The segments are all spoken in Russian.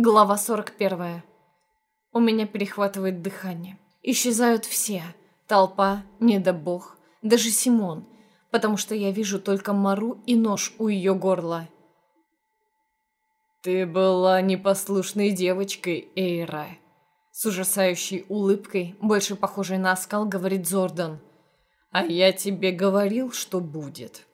Глава 41. У меня перехватывает дыхание. Исчезают все. Толпа, недобог, даже Симон, потому что я вижу только Мару и нож у ее горла. «Ты была непослушной девочкой, Эйра», с ужасающей улыбкой, больше похожей на оскал, говорит Зордан. «А я тебе говорил, что будет».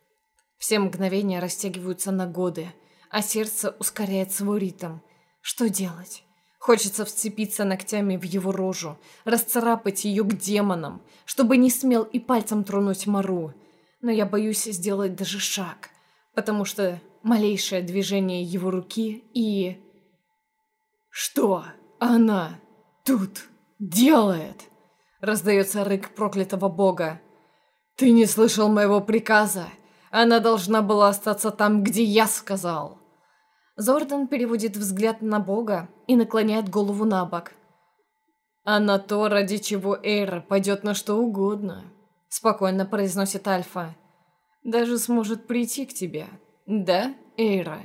Все мгновения растягиваются на годы, а сердце ускоряет свой ритм – что делать? Хочется вцепиться ногтями в его рожу, расцарапать ее к демонам, чтобы не смел и пальцем тронуть Мару. Но я боюсь сделать даже шаг, потому что малейшее движение его руки и... «Что она тут делает?» Раздается рык проклятого бога. «Ты не слышал моего приказа? Она должна была остаться там, где я сказал!» Зордан переводит взгляд на Бога и наклоняет голову на бок. «А на то, ради чего Эйра пойдет на что угодно», — спокойно произносит Альфа. «Даже сможет прийти к тебе. Да, Эйра?»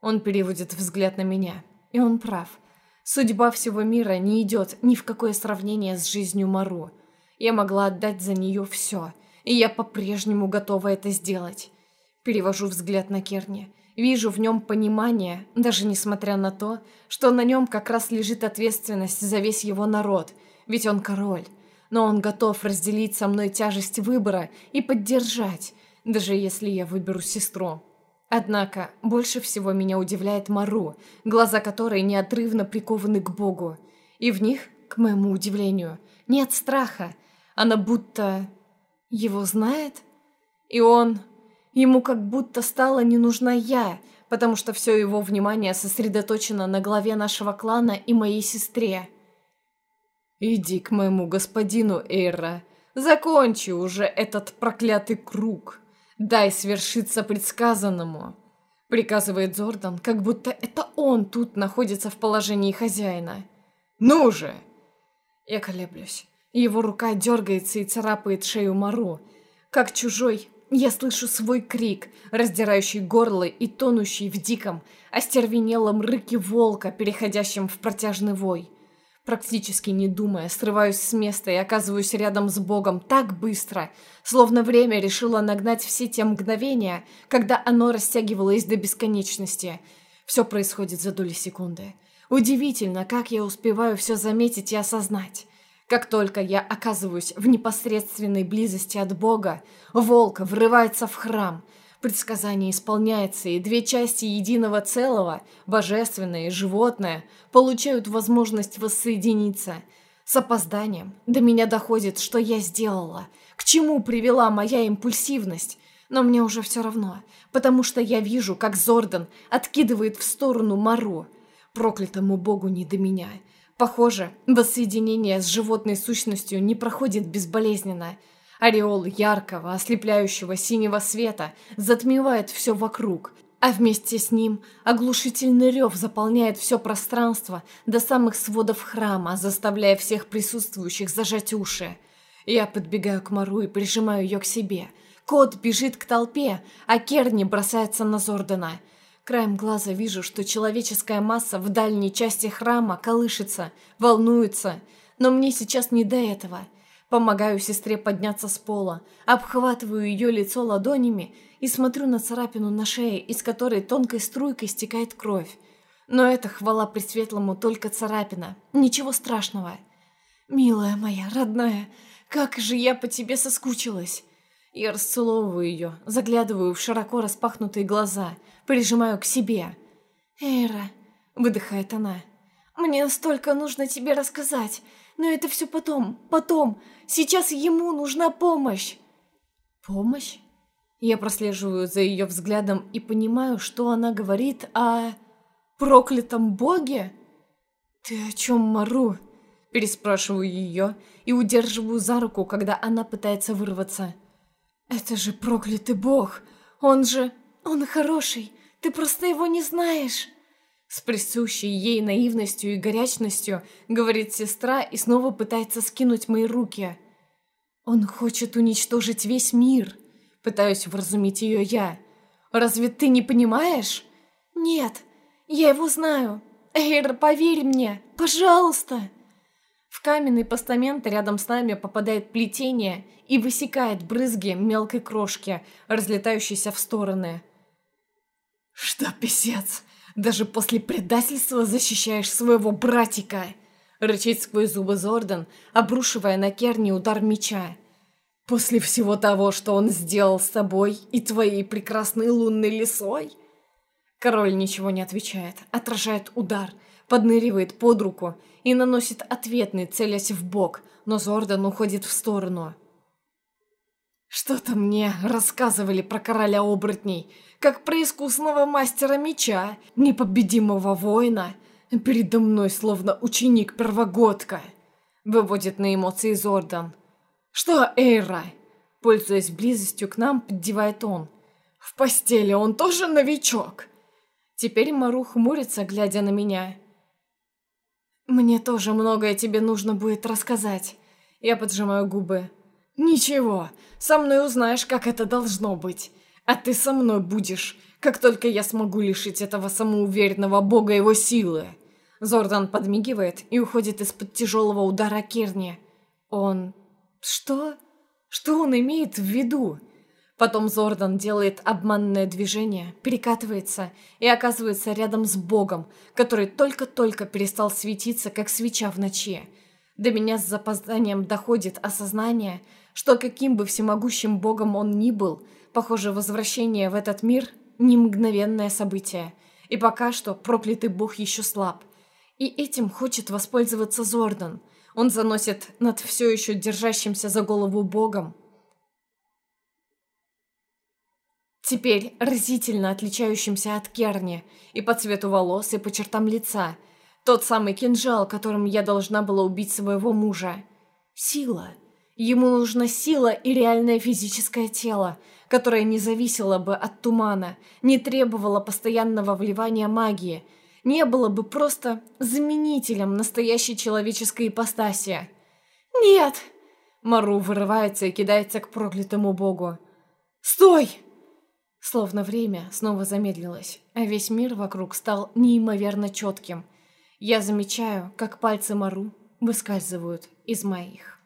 Он переводит взгляд на меня, и он прав. Судьба всего мира не идет ни в какое сравнение с жизнью Мару. Я могла отдать за нее все, и я по-прежнему готова это сделать. Перевожу взгляд на Керни — Вижу в нем понимание, даже несмотря на то, что на нем как раз лежит ответственность за весь его народ, ведь он король. Но он готов разделить со мной тяжесть выбора и поддержать, даже если я выберу сестру. Однако, больше всего меня удивляет Мару, глаза которой неотрывно прикованы к Богу. И в них, к моему удивлению, нет страха. Она будто... его знает? И он Ему как будто стала не нужна я, потому что все его внимание сосредоточено на главе нашего клана и моей сестре. «Иди к моему господину, Эйра. Закончи уже этот проклятый круг. Дай свершиться предсказанному», — приказывает Зордан, как будто это он тут находится в положении хозяина. «Ну же!» Я колеблюсь. Его рука дергается и царапает шею Мару, как чужой я слышу свой крик, раздирающий горло и тонущий в диком, остервенелом рыке волка, переходящем в протяжный вой. Практически не думая, срываюсь с места и оказываюсь рядом с Богом так быстро, словно время решило нагнать все те мгновения, когда оно растягивалось до бесконечности. Все происходит за доли секунды. Удивительно, как я успеваю все заметить и осознать. Как только я оказываюсь в непосредственной близости от Бога, волк врывается в храм. Предсказание исполняется, и две части единого целого, божественное и животное, получают возможность воссоединиться. С опозданием до меня доходит, что я сделала, к чему привела моя импульсивность. Но мне уже все равно, потому что я вижу, как Зордан откидывает в сторону Мару. Проклятому богу не до меня. Похоже, воссоединение с животной сущностью не проходит безболезненно. Ореол яркого, ослепляющего синего света затмевает все вокруг, а вместе с ним оглушительный рев заполняет все пространство до самых сводов храма, заставляя всех присутствующих зажать уши. Я подбегаю к Мару и прижимаю ее к себе. Кот бежит к толпе, а Керни бросается на Зордана – Краем глаза вижу, что человеческая масса в дальней части храма колышется, волнуется, но мне сейчас не до этого. Помогаю сестре подняться с пола, обхватываю ее лицо ладонями и смотрю на царапину на шее, из которой тонкой струйкой стекает кровь. Но это, хвала Пресветлому, только царапина. Ничего страшного. «Милая моя, родная, как же я по тебе соскучилась!» Я расцеловываю ее, заглядываю в широко распахнутые глаза, прижимаю к себе. «Эйра», — выдыхает она, — «мне настолько нужно тебе рассказать, но это все потом, потом. Сейчас ему нужна помощь». «Помощь?» Я прослеживаю за ее взглядом и понимаю, что она говорит о... проклятом боге? «Ты о чем, Мару?» Переспрашиваю ее и удерживаю за руку, когда она пытается вырваться. «Это же проклятый бог! Он же... он хороший! Ты просто его не знаешь!» С присущей ей наивностью и горячностью говорит сестра и снова пытается скинуть мои руки. «Он хочет уничтожить весь мир!» Пытаюсь вразумить ее я. «Разве ты не понимаешь?» «Нет, я его знаю. Эйр, поверь мне, пожалуйста!» В каменный постамент рядом с нами попадает плетение и высекает брызги мелкой крошки, разлетающейся в стороны. «Что, писец, даже после предательства защищаешь своего братика!» Рычит сквозь зубы Зордан, обрушивая на Керни удар меча. «После всего того, что он сделал с тобой и твоей прекрасной лунной лисой?» Король ничего не отвечает, отражает удар, подныривает под руку и наносит ответный, целясь в бок, но Зордан уходит в сторону. «Что-то мне рассказывали про короля оборотней, как про искусного мастера меча, непобедимого воина. Передо мной словно ученик-первогодка», — выводит на эмоции Зордан. «Что, Эйра?» Пользуясь близостью к нам, поддевает он. «В постели он тоже новичок?» Теперь Мару хмурится, глядя на меня. «Мне тоже многое тебе нужно будет рассказать». Я поджимаю губы. «Ничего, со мной узнаешь, как это должно быть. А ты со мной будешь, как только я смогу лишить этого самоуверенного бога его силы». Зордан подмигивает и уходит из-под тяжелого удара Керни. Он... Что? Что он имеет в виду? Потом Зордан делает обманное движение, перекатывается и оказывается рядом с Богом, который только-только перестал светиться, как свеча в ночи. До меня с запозданием доходит осознание, что каким бы всемогущим Богом он ни был, похоже, возвращение в этот мир – не мгновенное событие. И пока что проклятый Бог еще слаб. И этим хочет воспользоваться Зордан. Он заносит над все еще держащимся за голову Богом теперь разительно отличающимся от Керни и по цвету волос, и по чертам лица. Тот самый кинжал, которым я должна была убить своего мужа. Сила. Ему нужна сила и реальное физическое тело, которое не зависело бы от тумана, не требовало постоянного вливания магии, не было бы просто заменителем настоящей человеческой ипостаси. «Нет!» Мару вырывается и кидается к проклятому богу. «Стой!» Словно время снова замедлилось, а весь мир вокруг стал неимоверно четким. Я замечаю, как пальцы Мару выскальзывают из моих.